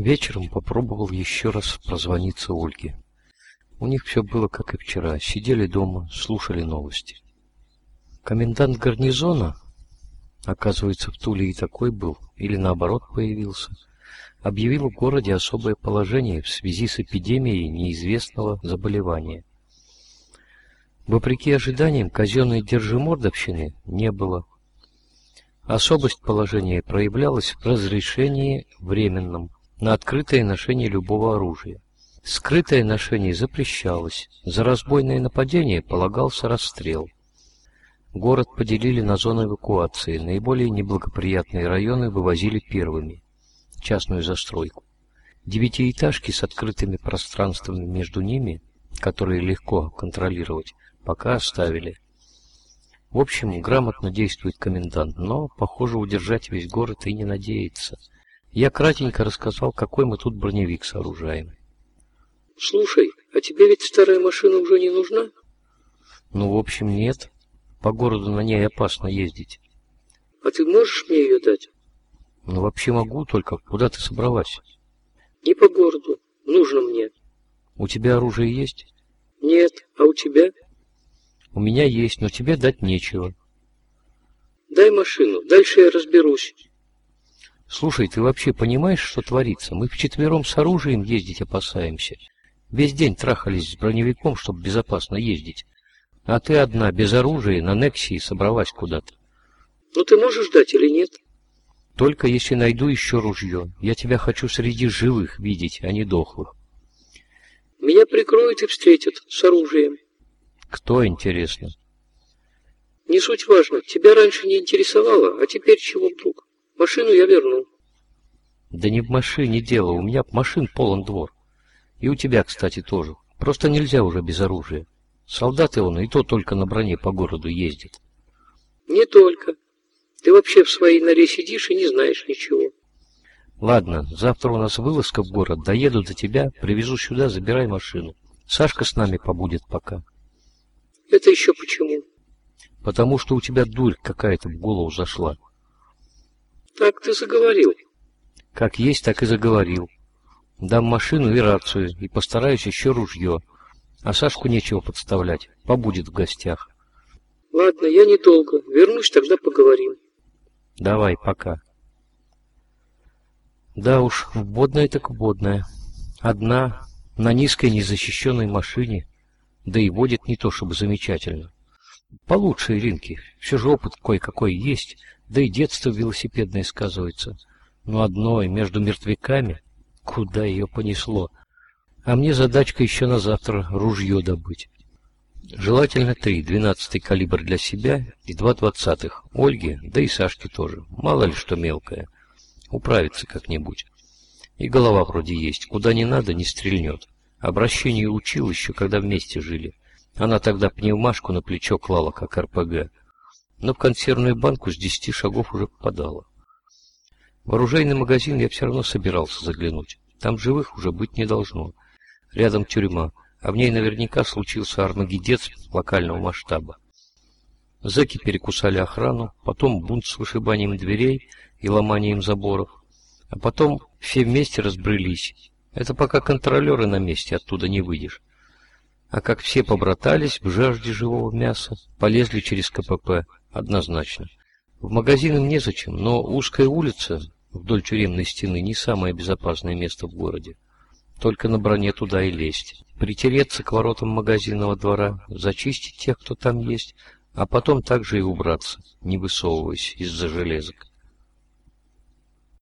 Вечером попробовал еще раз прозвониться Ольге. У них все было как и вчера. Сидели дома, слушали новости. Комендант гарнизона, оказывается, в Туле и такой был, или наоборот появился, объявил в городе особое положение в связи с эпидемией неизвестного заболевания. Вопреки ожиданиям, казенной держимордовщины не было. Особость положения проявлялась в разрешении временном на открытое ношение любого оружия. Скрытое ношение запрещалось, за разбойное нападение полагался расстрел. Город поделили на зоны эвакуации, наиболее неблагоприятные районы вывозили первыми, частную застройку. Девятиэтажки с открытыми пространствами между ними, которые легко контролировать, пока оставили. В общем, грамотно действует комендант, но, похоже, удержать весь город и не надеется – я кратенько рассказал, какой мы тут броневик сооружаем. Слушай, а тебе ведь старая машина уже не нужна? Ну, в общем, нет. По городу на ней опасно ездить. А ты можешь мне ее дать? Ну, вообще могу, только куда ты собралась? Не по городу. Нужно мне. У тебя оружие есть? Нет. А у тебя? У меня есть, но тебе дать нечего. Дай машину, дальше я разберусь. Слушай, ты вообще понимаешь, что творится? Мы вчетвером с оружием ездить опасаемся. Весь день трахались с броневиком, чтобы безопасно ездить. А ты одна, без оружия, на Нексии собралась куда-то. Ну ты можешь дать или нет? Только если найду еще ружье. Я тебя хочу среди живых видеть, а не дохлых. Меня прикроют и встретят с оружием. Кто, интересно? Не суть важно. Тебя раньше не интересовало, а теперь чего вдруг? Машину я верну. Да не в машине дело, у меня машин полон двор. И у тебя, кстати, тоже. Просто нельзя уже без оружия. Солдаты он и то только на броне по городу ездит. Не только. Ты вообще в своей норе сидишь и не знаешь ничего. Ладно, завтра у нас вылазка в город. Доеду до тебя, привезу сюда, забирай машину. Сашка с нами побудет пока. Это еще почему? Потому что у тебя дурь какая-то в голову зашла. Так ты заговорил. Как есть, так и заговорил. Дам машину и рацию, и постараюсь еще ружье. А Сашку нечего подставлять, побудет в гостях. Ладно, я недолго. Вернусь, тогда поговорим. Давай, пока. Да уж, вводная так вводная. Одна, на низкой незащищенной машине, да и водит не то чтобы замечательно. Получше Иринки, все же опыт кое-какой есть, да и детство велосипедное сказывается. Но одной, между мертвяками, куда ее понесло. А мне задачка еще на завтра ружье добыть. Желательно три, двенадцатый калибр для себя и два двадцатых. Ольге, да и Сашке тоже. Мало ли что мелкое. Управится как-нибудь. И голова вроде есть. Куда не надо, не стрельнет. Обращению учил еще, когда вместе жили. Она тогда пневмашку на плечо клала, как РПГ но в консервную банку с десяти шагов уже попадала. В оружейный магазин я все равно собирался заглянуть. Там живых уже быть не должно. Рядом тюрьма, а в ней наверняка случился армагеддец локального масштаба. Зэки перекусали охрану, потом бунт с вышибанием дверей и ломанием заборов, а потом все вместе разбрылись. Это пока контролеры на месте, оттуда не выйдешь. А как все побратались в жажде живого мяса, полезли через КПП, Однозначно. В магазин им незачем, но узкая улица вдоль тюремной стены не самое безопасное место в городе. Только на броне туда и лезть. Притереться к воротам магазинного двора, зачистить тех, кто там есть, а потом также и убраться, не высовываясь из-за железок.